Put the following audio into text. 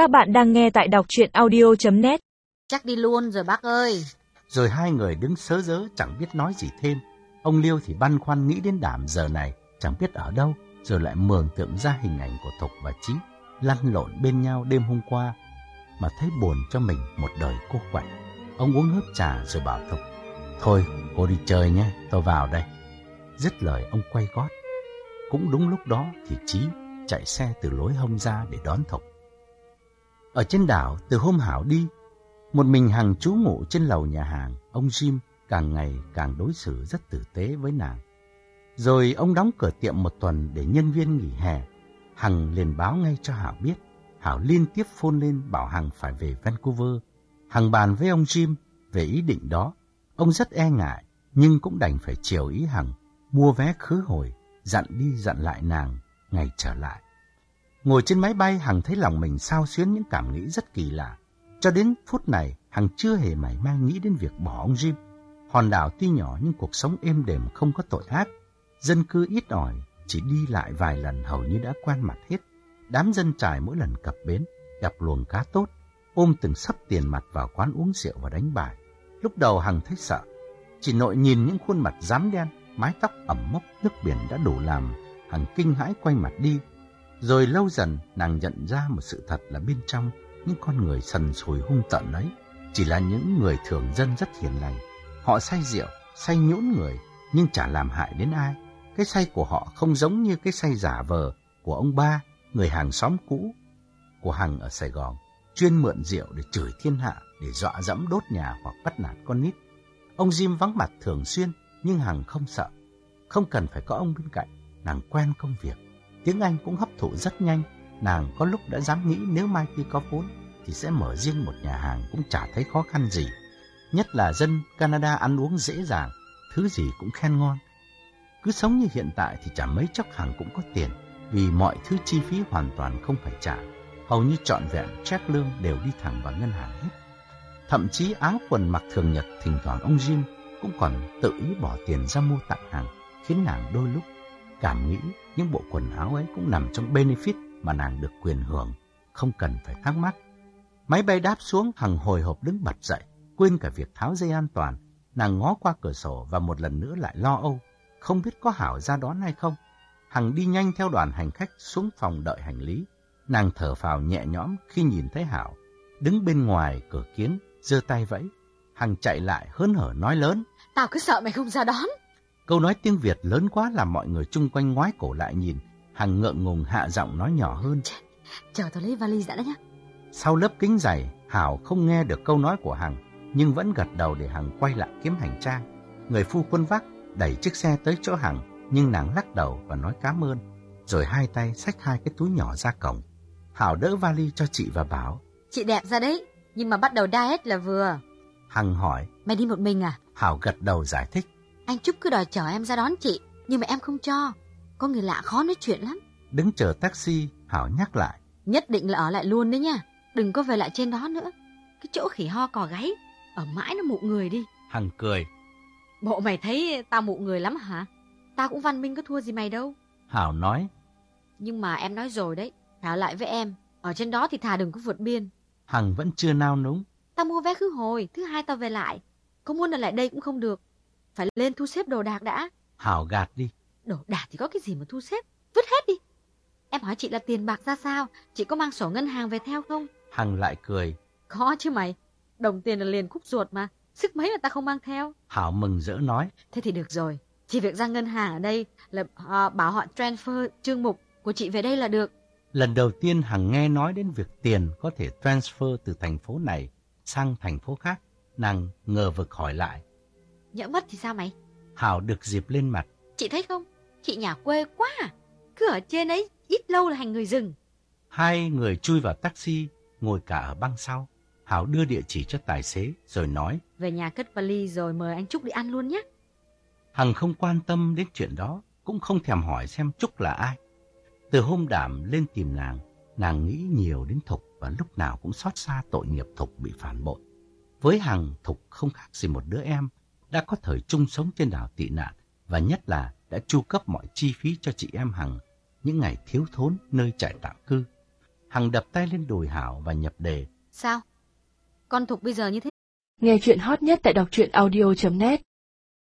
Các bạn đang nghe tại đọc chuyện audio.net Chắc đi luôn rồi bác ơi. Rồi hai người đứng sớ dớ chẳng biết nói gì thêm. Ông Liêu thì băn khoăn nghĩ đến đảm giờ này chẳng biết ở đâu, rồi lại mường tượng ra hình ảnh của Thục và Chí lăn lộn bên nhau đêm hôm qua, mà thấy buồn cho mình một đời cô quạnh. Ông uống hớp trà rồi bảo Thục, thôi cô đi chơi nhé, tôi vào đây. Dứt lời ông quay gót. Cũng đúng lúc đó thì Chí chạy xe từ lối hông ra để đón Thục. Ở trên đảo, từ hôm Hảo đi, một mình Hằng trú ngụ trên lầu nhà hàng, ông Jim càng ngày càng đối xử rất tử tế với nàng. Rồi ông đóng cửa tiệm một tuần để nhân viên nghỉ hè. Hằng liền báo ngay cho Hảo biết. Hảo liên tiếp phone lên bảo Hằng phải về Vancouver. Hằng bàn với ông Jim về ý định đó. Ông rất e ngại, nhưng cũng đành phải chiều ý Hằng, mua vé khứ hồi, dặn đi dặn lại nàng, ngày trở lại. Ngồi trên máy bay, Hằng thấy lòng mình sao xuyến những cảm nghĩ rất kỳ lạ. Cho đến phút này, Hằng chưa hề mảy may nghĩ đến việc bỏ ông Jim. Hòn đảo tuy nhỏ nhưng cuộc sống êm đềm không có tội ác. Dân cư ít ỏi, chỉ đi lại vài lần hầu như đã quen mặt hết. Đám dân trải mỗi lần cập bến, gặp luồng cá tốt, ôm từng sắp tiền mặt vào quán uống rượu và đánh bài. Lúc đầu Hằng thấy sợ, chỉ nội nhìn những khuôn mặt rám đen, mái tóc ẩm mốc nước biển đã đủ làm Hằng kinh hãi quay mặt đi. Rồi lâu dần nàng nhận ra một sự thật là bên trong những con người sần sùi hung tận ấy chỉ là những người thường dân rất hiền lành. Họ say rượu, say nhũn người nhưng chả làm hại đến ai. Cái say của họ không giống như cái say giả vờ của ông ba, người hàng xóm cũ của Hằng ở Sài Gòn, chuyên mượn rượu để chửi thiên hạ, để dọa dẫm đốt nhà hoặc bắt nạt con nít. Ông Jim vắng mặt thường xuyên, nhưng Hằng không sợ. Không cần phải có ông bên cạnh, nàng quen công việc. Tiếng Anh cũng hấp thụ rất nhanh, nàng có lúc đã dám nghĩ nếu mai khi có vốn thì sẽ mở riêng một nhà hàng cũng chả thấy khó khăn gì. Nhất là dân Canada ăn uống dễ dàng, thứ gì cũng khen ngon. Cứ sống như hiện tại thì chả mấy chốc hàng cũng có tiền, vì mọi thứ chi phí hoàn toàn không phải trả. Hầu như trọn vẹn check lương đều đi thẳng vào ngân hàng hết. Thậm chí áo quần mặc thường nhật thỉnh thoảng ông Jim cũng còn tự ý bỏ tiền ra mua tặng hàng, khiến nàng đôi lúc cảm nghĩ những bộ quần áo ấy cũng nằm trong benefit mà nàng được quyền hưởng, không cần phải thắc mắc. Máy bay đáp xuống, Hằng hồi hộp đứng bật dậy, quên cả việc tháo dây an toàn. Nàng ngó qua cửa sổ và một lần nữa lại lo âu, không biết có Hảo ra đón hay không. Hằng đi nhanh theo đoàn hành khách xuống phòng đợi hành lý. Nàng thở phào nhẹ nhõm khi nhìn thấy Hảo, đứng bên ngoài cửa kiến, giơ tay vẫy. Hằng chạy lại hớn hở nói lớn. Tao cứ sợ mày không ra đón. Câu nói tiếng Việt lớn quá làm mọi người chung quanh ngoái cổ lại nhìn. Hằng ngượng ngùng hạ giọng nói nhỏ hơn. Chờ tao lấy vali đã đó nhá. Sau lớp kính dày, Hảo không nghe được câu nói của Hằng, nhưng vẫn gật đầu để Hằng quay lại kiếm hành trang. Người phu quân vác đẩy chiếc xe tới chỗ Hằng, nhưng nàng lắc đầu và nói cảm ơn, rồi hai tay xách hai cái túi nhỏ ra cổng. Hảo đỡ vali cho chị và bảo. Chị đẹp ra đấy, nhưng mà bắt đầu diet là vừa. Hằng hỏi. Mày đi một mình à? Hảo gật đầu giải thích. Anh Trúc cứ đòi chở em ra đón chị, nhưng mà em không cho. Có người lạ khó nói chuyện lắm. Đứng chờ taxi, Hảo nhắc lại. Nhất định là ở lại luôn đấy nha. Đừng có về lại trên đó nữa. Cái chỗ khỉ ho cò gáy, ở mãi nó mụ người đi. Hằng cười. Bộ mày thấy tao mụ người lắm hả? Tao cũng văn minh có thua gì mày đâu. Hảo nói. Nhưng mà em nói rồi đấy, thả lại với em. Ở trên đó thì thà đừng có vượt biên. Hằng vẫn chưa nao núng. Tao mua vé khứ hồi, thứ hai tao về lại. Có muốn ở lại đây cũng không được. Phải lên thu xếp đồ đạc đã. Hảo gạt đi. Đồ đạc thì có cái gì mà thu xếp? Vứt hết đi. Em hỏi chị là tiền bạc ra sao? Chị có mang sổ ngân hàng về theo không? Hằng lại cười. Có chứ mày. Đồng tiền là liền khúc ruột mà. Sức mấy mà ta không mang theo. Hảo mừng rỡ nói. Thế thì được rồi. Chỉ việc ra ngân hàng ở đây là uh, bảo họ transfer chương mục của chị về đây là được. Lần đầu tiên Hằng nghe nói đến việc tiền có thể transfer từ thành phố này sang thành phố khác. Nàng ngờ vực hỏi lại. Nhỡ mất thì sao mày? Hảo được dịp lên mặt. Chị thấy không? Chị nhà quê quá à. Cứ ở trên ấy, ít lâu là thành người rừng. Hai người chui vào taxi, ngồi cả ở băng sau. Hảo đưa địa chỉ cho tài xế, rồi nói. Về nhà cất vali rồi mời anh Trúc đi ăn luôn nhé. Hằng không quan tâm đến chuyện đó, cũng không thèm hỏi xem Trúc là ai. Từ hôm đảm lên tìm nàng, nàng nghĩ nhiều đến Thục và lúc nào cũng xót xa tội nghiệp Thục bị phản bội. Với Hằng, Thục không khác gì một đứa em, đã có thời chung sống trên đảo tị nạn và nhất là đã chu cấp mọi chi phí cho chị em Hằng những ngày thiếu thốn nơi trại tạm cư. Hằng đập tay lên đùi Hảo và nhập đề. Sao? Con Thục bây giờ như thế Nghe chuyện hot nhất tại đọc truyện audio.net